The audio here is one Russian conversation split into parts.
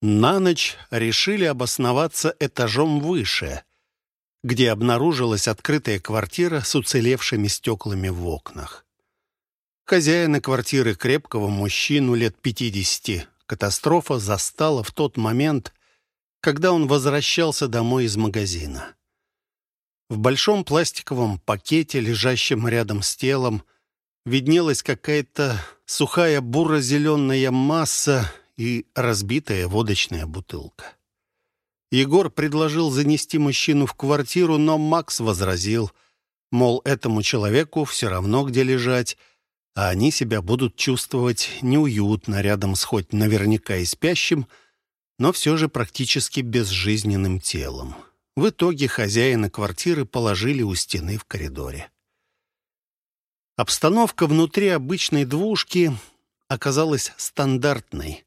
На ночь решили обосноваться этажом выше, где обнаружилась открытая квартира с уцелевшими стеклами в окнах. Хозяина квартиры крепкого мужчину лет 50 катастрофа застала в тот момент, когда он возвращался домой из магазина. В большом пластиковом пакете, лежащем рядом с телом, виднелась какая-то сухая буро-зеленая масса и разбитая водочная бутылка. Егор предложил занести мужчину в квартиру, но Макс возразил, мол, этому человеку все равно, где лежать, а они себя будут чувствовать неуютно рядом с хоть наверняка и спящим, но все же практически безжизненным телом. В итоге хозяина квартиры положили у стены в коридоре. Обстановка внутри обычной двушки оказалась стандартной.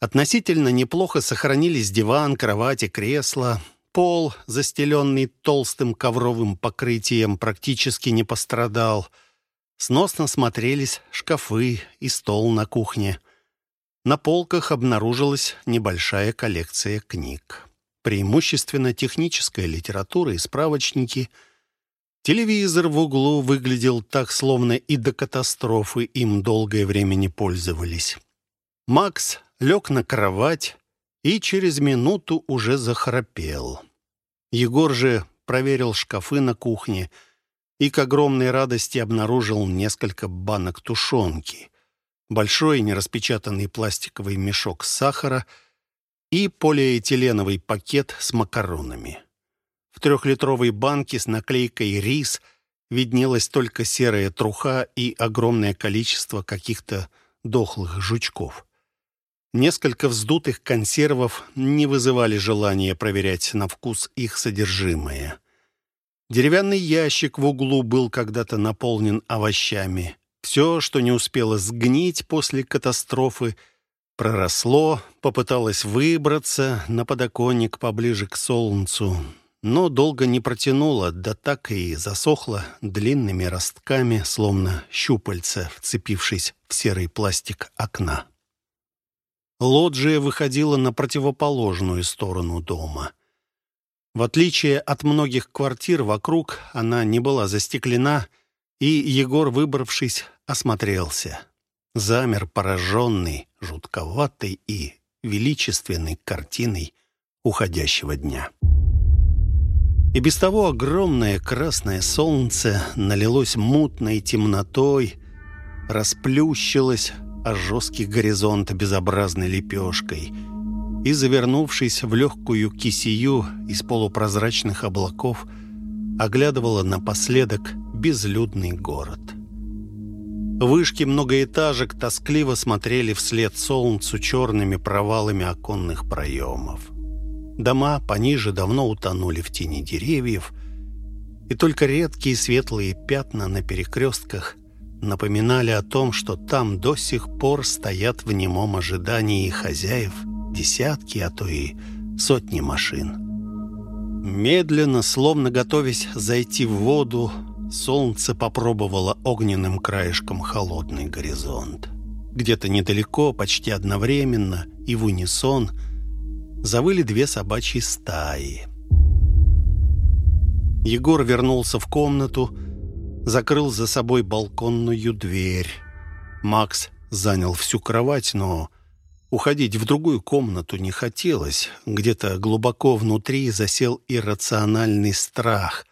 Относительно неплохо сохранились диван, кровать и кресло. Пол, застеленный толстым ковровым покрытием, практически не пострадал. Сносно смотрелись шкафы и стол на кухне. На полках обнаружилась небольшая коллекция книг. Преимущественно техническая литература и справочники. Телевизор в углу выглядел так, словно и до катастрофы им долгое время не пользовались. Макс лег на кровать и через минуту уже захрапел. Егор же проверил шкафы на кухне и к огромной радости обнаружил несколько банок тушенки, большой нераспечатанный пластиковый мешок сахара и полиэтиленовый пакет с макаронами. В трехлитровой банке с наклейкой «Рис» виднелась только серая труха и огромное количество каких-то дохлых жучков. Несколько вздутых консервов не вызывали желания проверять на вкус их содержимое. Деревянный ящик в углу был когда-то наполнен овощами. Все, что не успело сгнить после катастрофы, проросло, попыталось выбраться на подоконник поближе к солнцу, но долго не протянуло, да так и засохло длинными ростками, словно щупальца, вцепившись в серый пластик окна. Лоджия выходила на противоположную сторону дома. В отличие от многих квартир вокруг, она не была застеклена, и Егор, выбравшись, осмотрелся. Замер пораженный, жутковатой и величественной картиной уходящего дня. И без того огромное красное солнце налилось мутной темнотой, расплющилось, а жесткий горизонт безобразной лепешкой и, завернувшись в легкую кисию из полупрозрачных облаков, оглядывала напоследок безлюдный город. Вышки многоэтажек тоскливо смотрели вслед солнцу черными провалами оконных проемов. Дома пониже давно утонули в тени деревьев, и только редкие светлые пятна на перекрестках напоминали о том, что там до сих пор стоят в немом ожидании хозяев десятки, а то и сотни машин. Медленно, словно готовясь зайти в воду, солнце попробовало огненным краешком холодный горизонт. Где-то недалеко, почти одновременно и в унисон, завыли две собачьи стаи. Егор вернулся в комнату, закрыл за собой балконную дверь. Макс занял всю кровать, но уходить в другую комнату не хотелось. Где-то глубоко внутри засел иррациональный страх,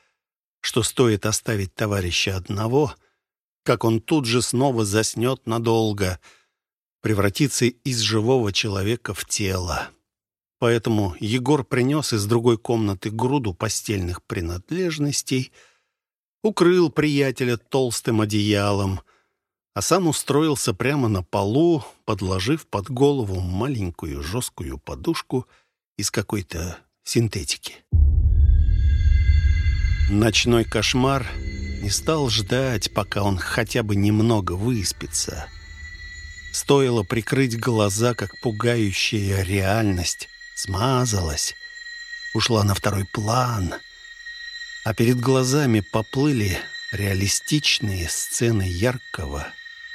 что стоит оставить товарища одного, как он тут же снова заснет надолго, превратится из живого человека в тело. Поэтому Егор принес из другой комнаты груду постельных принадлежностей — укрыл приятеля толстым одеялом, а сам устроился прямо на полу, подложив под голову маленькую жесткую подушку из какой-то синтетики. Ночной кошмар не стал ждать, пока он хотя бы немного выспится. Стоило прикрыть глаза, как пугающая реальность смазалась, ушла на второй план — а перед глазами поплыли реалистичные сцены яркого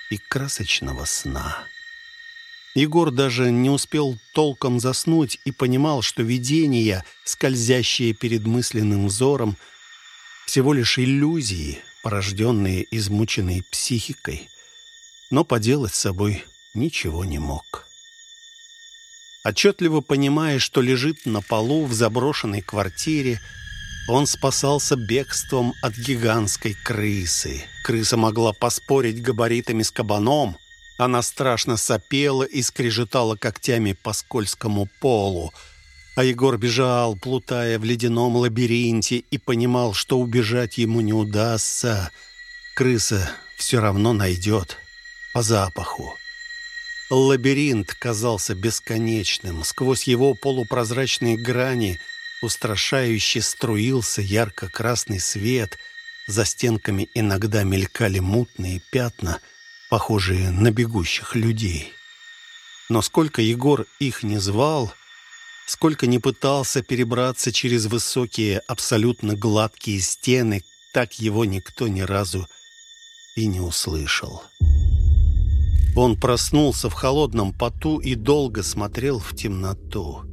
и красочного сна. Егор даже не успел толком заснуть и понимал, что видения, скользящие перед мысленным взором, всего лишь иллюзии, порожденные измученной психикой. Но поделать с собой ничего не мог. Отчетливо понимая, что лежит на полу в заброшенной квартире, он спасался бегством от гигантской крысы. Крыса могла поспорить габаритами с кабаном — она страшно сопела и скрежетала когтями по скользкому полу. А Егор бежал, плутая в ледяном лабиринте, и понимал, что убежать ему не удастся. Крыса все равно найдет по запаху. Лабиринт казался бесконечным. Сквозь его полупрозрачные грани устрашающе струился ярко-красный свет. За стенками иногда мелькали мутные пятна — похожие на бегущих людей. Но сколько Егор их не звал, сколько не пытался перебраться через высокие, абсолютно гладкие стены, так его никто ни разу и не услышал. Он проснулся в холодном поту и долго смотрел в темноту.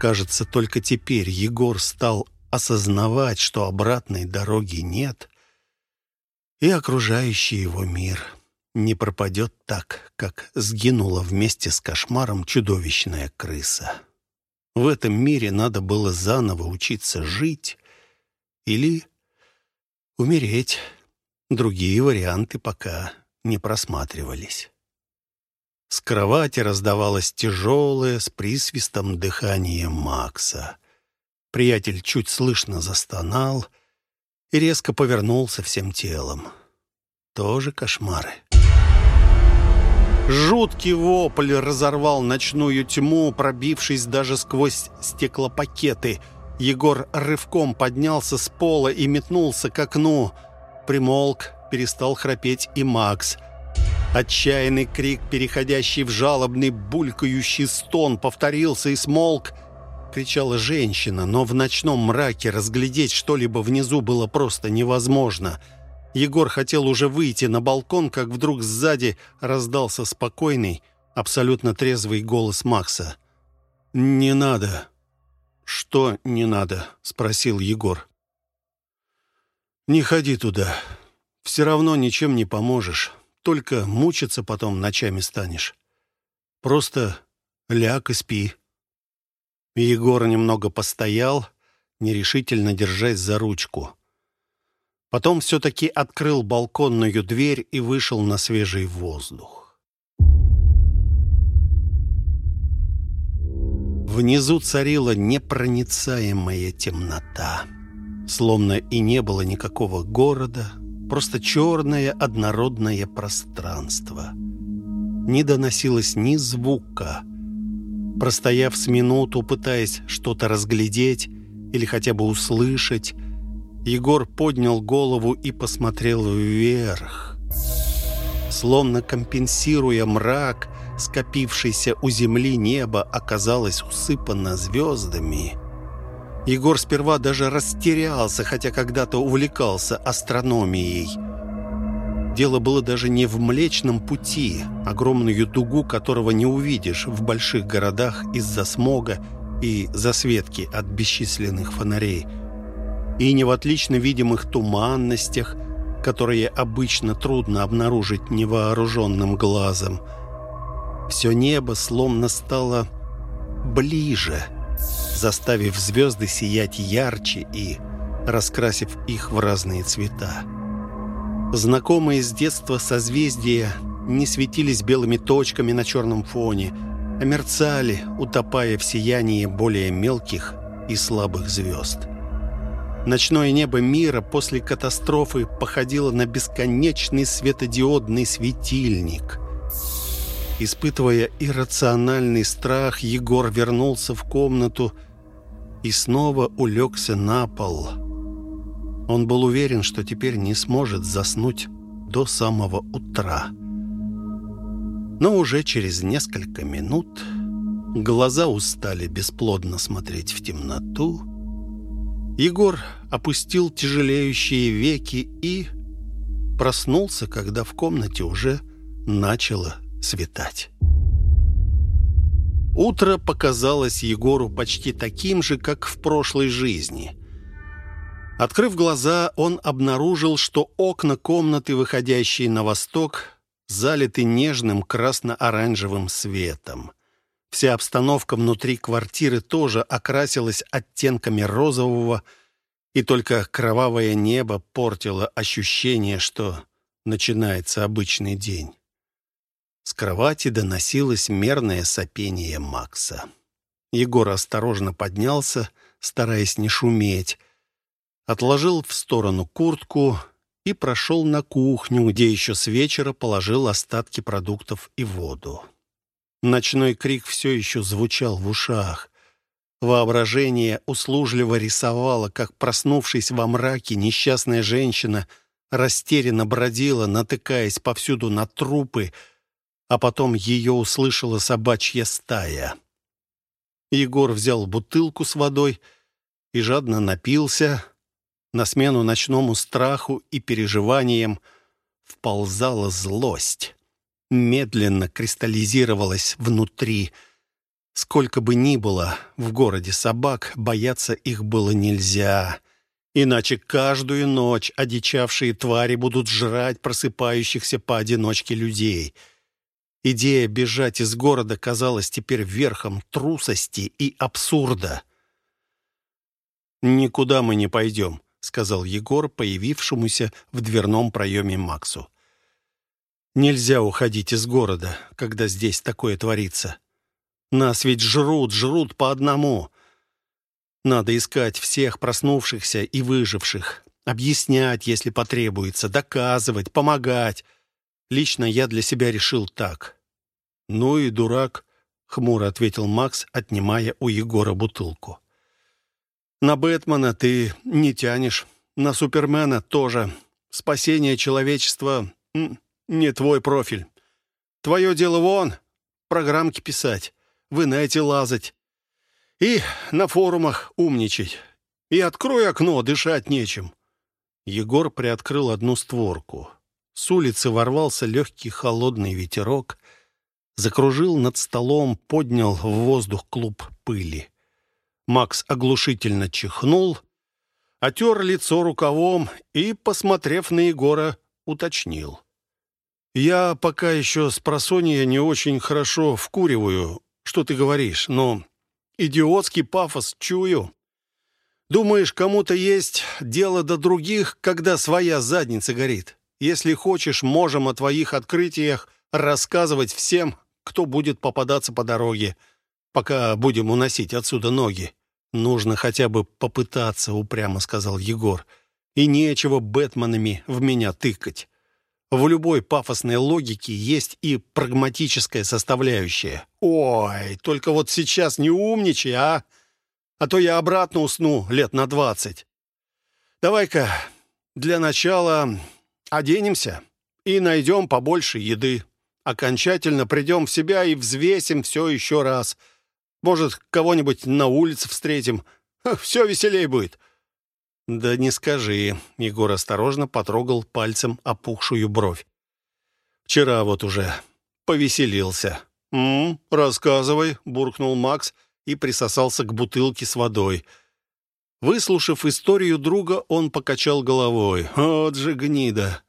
Кажется, только теперь Егор стал осознавать, что обратной дороги нет, и окружающий его мир — не пропадет так, как сгинула вместе с кошмаром чудовищная крыса. В этом мире надо было заново учиться жить или умереть. Другие варианты пока не просматривались. С кровати раздавалось тяжелое, с присвистом дыхание Макса. Приятель чуть слышно застонал и резко повернулся всем телом. Тоже кошмары. Жуткий вопль разорвал ночную тьму, пробившись даже сквозь стеклопакеты. Егор рывком поднялся с пола и метнулся к окну. Примолк, перестал храпеть и Макс. Отчаянный крик, переходящий в жалобный булькающий стон, повторился и смолк. Кричала женщина, но в ночном мраке разглядеть что-либо внизу было просто невозможно — Егор хотел уже выйти на балкон, как вдруг сзади раздался спокойный, абсолютно трезвый голос Макса. «Не надо». «Что не надо?» — спросил Егор. «Не ходи туда. Все равно ничем не поможешь. Только мучиться потом ночами станешь. Просто ляг и спи». Егор немного постоял, нерешительно держась за ручку. Потом все-таки открыл балконную дверь и вышел на свежий воздух. Внизу царила непроницаемая темнота. Словно и не было никакого города, просто черное однородное пространство. Не доносилось ни звука. Простояв с минуту, пытаясь что-то разглядеть или хотя бы услышать, Егор поднял голову и посмотрел вверх. Словно компенсируя мрак, скопившийся у земли небо оказалось усыпано звездами. Егор сперва даже растерялся, хотя когда-то увлекался астрономией. Дело было даже не в Млечном пути, огромную дугу которого не увидишь в больших городах из-за смога и засветки от бесчисленных фонарей – и не в отлично видимых туманностях, которые обычно трудно обнаружить невооруженным глазом. Все небо словно стало ближе, заставив звезды сиять ярче и раскрасив их в разные цвета. Знакомые с детства созвездия не светились белыми точками на черном фоне, а мерцали, утопая в сиянии более мелких и слабых звезд. Ночное небо мира после катастрофы походило на бесконечный светодиодный светильник. Испытывая иррациональный страх, Егор вернулся в комнату и снова улегся на пол. Он был уверен, что теперь не сможет заснуть до самого утра. Но уже через несколько минут глаза устали бесплодно смотреть в темноту, Егор опустил тяжелеющие веки и проснулся, когда в комнате уже начало светать. Утро показалось Егору почти таким же, как в прошлой жизни. Открыв глаза, он обнаружил, что окна комнаты, выходящие на восток, залиты нежным красно-оранжевым светом. Вся обстановка внутри квартиры тоже окрасилась оттенками розового, и только кровавое небо портило ощущение, что начинается обычный день. С кровати доносилось мерное сопение Макса. Егор осторожно поднялся, стараясь не шуметь, отложил в сторону куртку и прошел на кухню, где еще с вечера положил остатки продуктов и воду. Ночной крик все еще звучал в ушах. Воображение услужливо рисовало, как, проснувшись во мраке, несчастная женщина растерянно бродила, натыкаясь повсюду на трупы, а потом ее услышала собачья стая. Егор взял бутылку с водой и жадно напился. На смену ночному страху и переживаниям вползала злость. Медленно кристаллизировалась внутри. Сколько бы ни было в городе собак, бояться их было нельзя. Иначе каждую ночь одичавшие твари будут жрать просыпающихся поодиночке людей — Идея бежать из города казалась теперь верхом трусости и абсурда. «Никуда мы не пойдем», — сказал Егор, появившемуся в дверном проеме Максу. «Нельзя уходить из города, когда здесь такое творится. Нас ведь жрут, жрут по одному. Надо искать всех проснувшихся и выживших, объяснять, если потребуется, доказывать, помогать». Лично я для себя решил так. «Ну и дурак», — хмуро ответил Макс, отнимая у Егора бутылку. «На Бэтмена ты не тянешь, на Супермена тоже. Спасение человечества — не твой профиль. Твое дело вон, программки писать, в инете лазать и на форумах умничать. И открой окно, дышать нечем». Егор приоткрыл одну створку. С улицы ворвался легкий холодный ветерок, закружил над столом, поднял в воздух клуб пыли. Макс оглушительно чихнул, отер лицо рукавом и, посмотрев на Егора, уточнил. «Я пока еще с просонья не очень хорошо вкуриваю, что ты говоришь, но идиотский пафос чую. Думаешь, кому-то есть дело до других, когда своя задница горит?» Если хочешь, можем о твоих открытиях рассказывать всем, кто будет попадаться по дороге, пока будем уносить отсюда ноги. Нужно хотя бы попытаться, упрямо сказал Егор. И нечего Бэтменами в меня тыкать. В любой пафосной логике есть и прагматическая составляющая. Ой, только вот сейчас не умничай, а? А то я обратно усну лет на двадцать. Давай-ка для начала Оденемся и найдем побольше еды. Окончательно придем в себя и взвесим все еще раз. Может, кого-нибудь на улице встретим. Все веселей будет». «Да не скажи», — Егор осторожно потрогал пальцем опухшую бровь. «Вчера вот уже повеселился». «М -м, рассказывай», — буркнул Макс и присосался к бутылке с водой. Выслушав историю друга, он покачал головой. «Вот же гнида!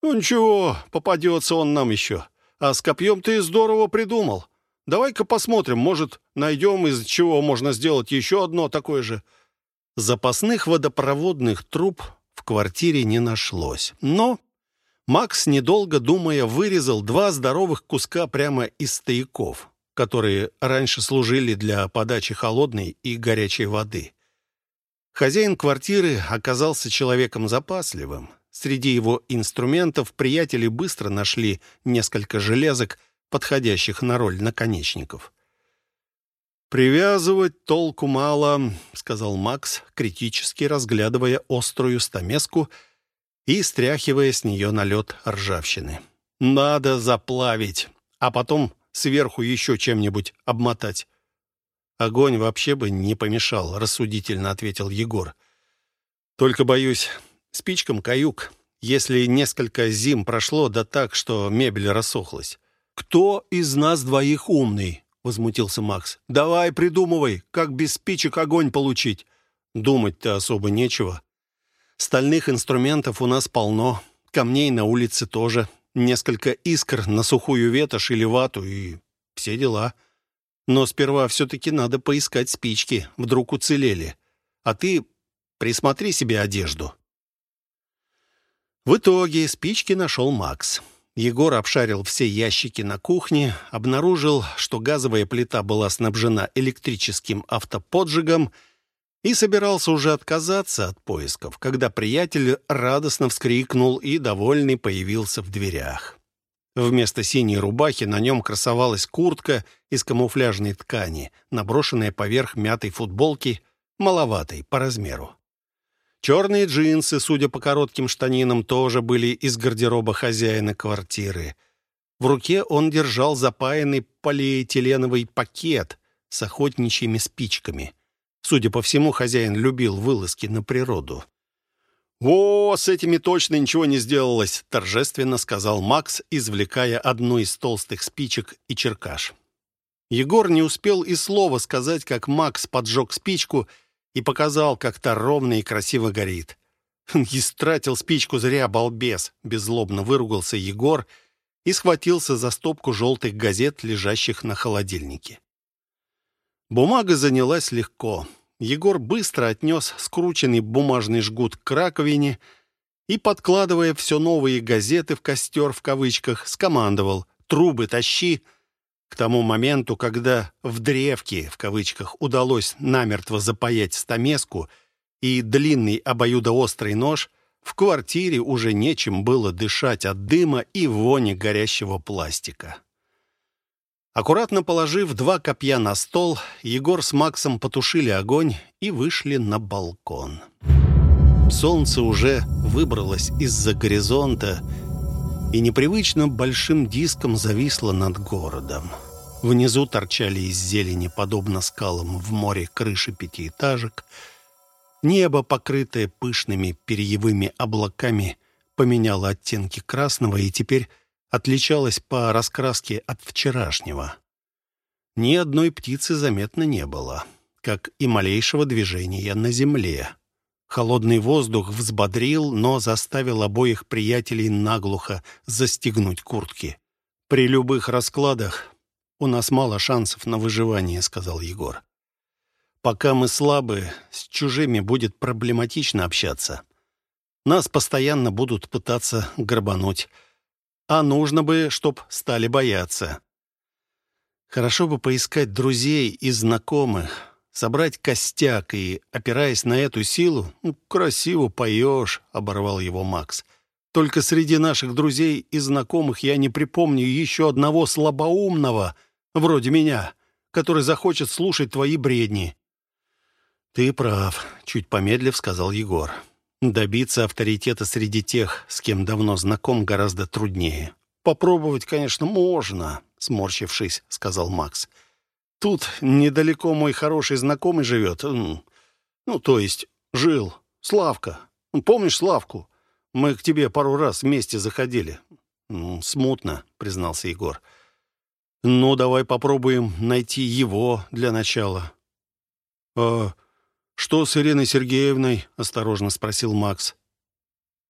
Ну ничего, попадется он нам еще. А с копьем ты здорово придумал. Давай-ка посмотрим, может, найдем, из чего можно сделать еще одно такое же». Запасных водопроводных труб в квартире не нашлось. Но Макс, недолго думая, вырезал два здоровых куска прямо из стояков, которые раньше служили для подачи холодной и горячей воды. Хозяин квартиры оказался человеком запасливым. Среди его инструментов приятели быстро нашли несколько железок, подходящих на роль наконечников. «Привязывать толку мало», — сказал Макс, критически разглядывая острую стамеску и стряхивая с нее налет ржавчины. «Надо заплавить, а потом сверху еще чем-нибудь обмотать. Огонь вообще бы не помешал, рассудительно ответил Егор. Только боюсь, спичкам каюк, если несколько зим прошло, да так, что мебель рассохлась. Кто из нас двоих умный? — возмутился Макс. «Давай придумывай, как без спичек огонь получить». «Думать-то особо нечего. Стальных инструментов у нас полно, камней на улице тоже, несколько искр на сухую ветошь или вату и все дела. Но сперва все-таки надо поискать спички, вдруг уцелели. А ты присмотри себе одежду». В итоге спички нашел Макс. Егор обшарил все ящики на кухне, обнаружил, что газовая плита была снабжена электрическим автоподжигом и собирался уже отказаться от поисков, когда приятель радостно вскрикнул и, довольный, появился в дверях. Вместо синей рубахи на нем красовалась куртка из камуфляжной ткани, наброшенная поверх мятой футболки, маловатой по размеру. Черные джинсы, судя по коротким штанинам, тоже были из гардероба хозяина квартиры. В руке он держал запаянный полиэтиленовый пакет с охотничьими спичками. Судя по всему, хозяин любил вылазки на природу. «О, с этими точно ничего не сделалось», — торжественно сказал Макс, извлекая одну из толстых спичек и черкаш. Егор не успел и слова сказать, как Макс поджег спичку — и показал, как та ровно и красиво горит. «Истратил спичку зря, балбес!» — беззлобно выругался Егор и схватился за стопку желтых газет, лежащих на холодильнике. Бумага занялась легко. Егор быстро отнес скрученный бумажный жгут к раковине и, подкладывая все новые газеты в костер в кавычках, скомандовал «Трубы тащи!» К тому моменту, когда в древке, в кавычках, удалось намертво запаять стамеску и длинный обоюдоострый нож, в квартире уже нечем было дышать от дыма и вони горящего пластика. Аккуратно положив два копья на стол, Егор с Максом потушили огонь и вышли на балкон. Солнце уже выбралось из-за горизонта и непривычно большим диском зависла над городом. Внизу торчали из зелени, подобно скалам в море, крыши пятиэтажек. Небо, покрытое пышными перьевыми облаками, поменяло оттенки красного и теперь отличалось по раскраске от вчерашнего. Ни одной птицы заметно не было, как и малейшего движения на земле. Холодный воздух взбодрил, но заставил обоих приятелей наглухо застегнуть куртки. «При любых раскладах у нас мало шансов на выживание», — сказал Егор. «Пока мы слабы, с чужими будет проблематично общаться. Нас постоянно будут пытаться грабануть. А нужно бы, чтоб стали бояться. Хорошо бы поискать друзей и знакомых» собрать костяк и, опираясь на эту силу, ну, красиво поешь», — оборвал его Макс. «Только среди наших друзей и знакомых я не припомню еще одного слабоумного, вроде меня, который захочет слушать твои бредни». «Ты прав», — чуть помедлив сказал Егор. «Добиться авторитета среди тех, с кем давно знаком, гораздо труднее». «Попробовать, конечно, можно», — сморщившись, сказал Макс. Тут недалеко мой хороший знакомый живет. Ну, то есть, жил. Славка. Помнишь Славку? Мы к тебе пару раз вместе заходили. Смутно, признался Егор. Ну, давай попробуем найти его для начала. А что с Ириной Сергеевной? Осторожно спросил Макс.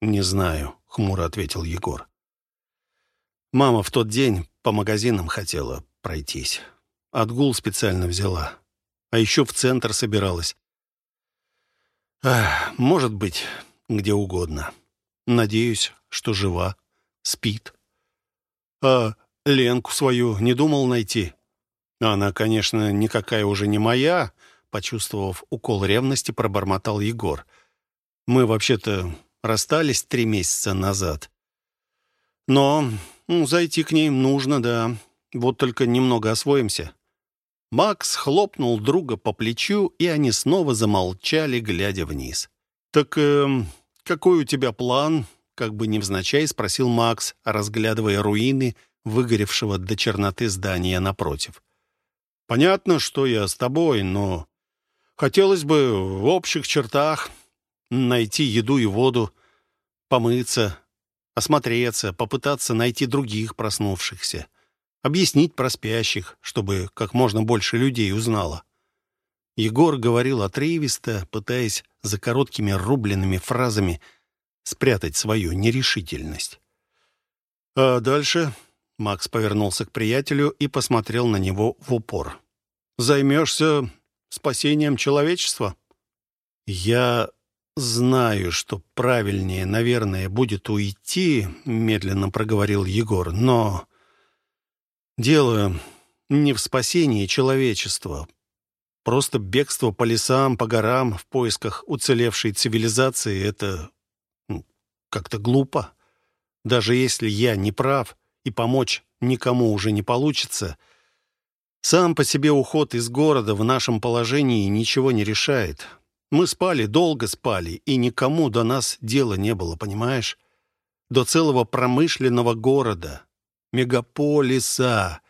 Не знаю, хмуро ответил Егор. Мама в тот день по магазинам хотела пройтись. Отгул специально взяла. А еще в центр собиралась. Ах, может быть, где угодно. Надеюсь, что жива, спит. А Ленку свою не думал найти? Она, конечно, никакая уже не моя, почувствовав укол ревности, пробормотал Егор. Мы вообще-то расстались три месяца назад. Но ну, зайти к ней нужно, да. Вот только немного освоимся. Макс хлопнул друга по плечу, и они снова замолчали, глядя вниз. «Так э, какой у тебя план?» — как бы невзначай спросил Макс, разглядывая руины выгоревшего до черноты здания напротив. «Понятно, что я с тобой, но хотелось бы в общих чертах найти еду и воду, помыться, осмотреться, попытаться найти других проснувшихся. Объяснить про спящих, чтобы как можно больше людей узнало. Егор говорил отрывисто, пытаясь за короткими рубленными фразами спрятать свою нерешительность. А дальше Макс повернулся к приятелю и посмотрел на него в упор. «Займешься спасением человечества?» «Я знаю, что правильнее, наверное, будет уйти», — медленно проговорил Егор, «но дело не в спасении человечества. Просто бегство по лесам, по горам в поисках уцелевшей цивилизации — это ну, как-то глупо. Даже если я не прав и помочь никому уже не получится, сам по себе уход из города в нашем положении ничего не решает. Мы спали, долго спали, и никому до нас дела не было, понимаешь? До целого промышленного города, мегаполиса.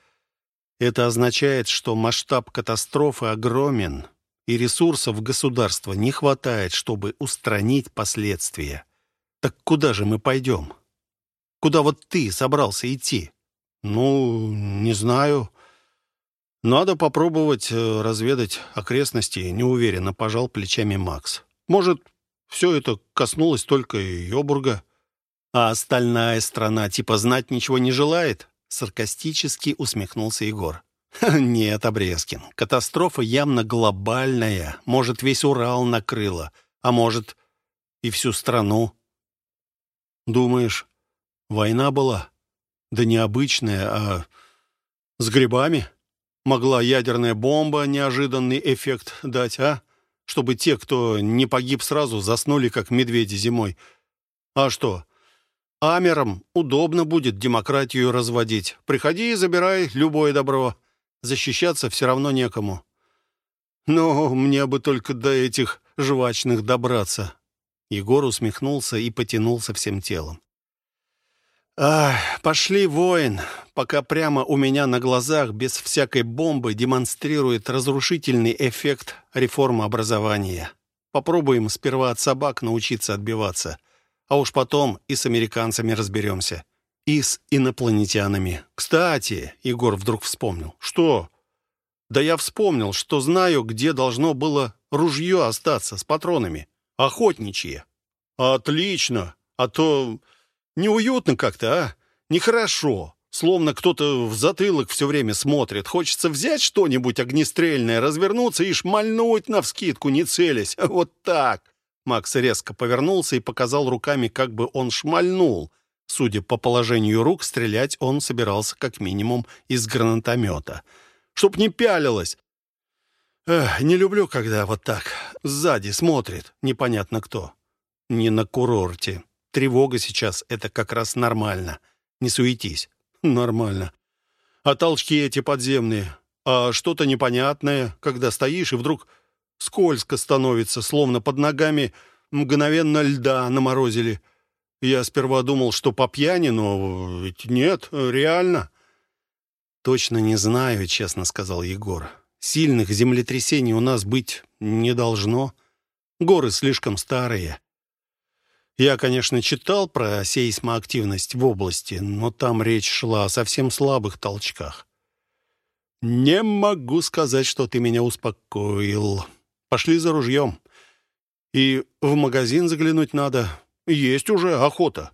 Это означает, что масштаб катастрофы огромен, и ресурсов государства не хватает, чтобы устранить последствия. Так куда же мы пойдем? Куда вот ты собрался идти? Ну, не знаю. Надо попробовать э, разведать окрестности, неуверенно пожал плечами Макс. Может, все это коснулось только Йобурга, а остальная страна типа знать ничего не желает? Саркастически усмехнулся Егор. «Нет, Обрезкин, катастрофа явно глобальная. Может, весь Урал накрыла, а может, и всю страну». «Думаешь, Война была. Да необычная, а с грибами. Могла ядерная бомба неожиданный эффект дать, а? Чтобы те, кто не погиб сразу, заснули, как медведи зимой. А что? Амерам удобно будет демократию разводить. Приходи и забирай любое добро. Защищаться все равно некому. Но мне бы только до этих жвачных добраться. Егор усмехнулся и потянулся всем телом. «Ах, пошли, воин!» Пока прямо у меня на глазах, без всякой бомбы, демонстрирует разрушительный эффект реформы образования. Попробуем сперва от собак научиться отбиваться, а уж потом и с американцами разберемся. И с инопланетянами. Кстати, Егор вдруг вспомнил. «Что?» «Да я вспомнил, что знаю, где должно было ружье остаться с патронами. Охотничье». «Отлично! А то Неуютно как-то, а? Нехорошо. Словно кто-то в затылок все время смотрит. Хочется взять что-нибудь огнестрельное, развернуться и шмальнуть навскидку, не целясь. Вот так. Макс резко повернулся и показал руками, как бы он шмальнул. Судя по положению рук, стрелять он собирался как минимум из гранатомета. Чтоб не пялилось. Эх, не люблю, когда вот так сзади смотрит непонятно кто. Не на курорте. Тревога сейчас — это как раз нормально. Не суетись. Нормально. А толчки эти подземные? А что-то непонятное, когда стоишь, и вдруг скользко становится, словно под ногами мгновенно льда наморозили. Я сперва думал, что по пьяни, но ведь нет, реально. «Точно не знаю», — честно сказал Егор. «Сильных землетрясений у нас быть не должно. Горы слишком старые. Я, конечно, читал про сейсмоактивность в области, но там речь шла о совсем слабых толчках. «Не могу сказать, что ты меня успокоил. Пошли за ружьем. И в магазин заглянуть надо. Есть уже охота».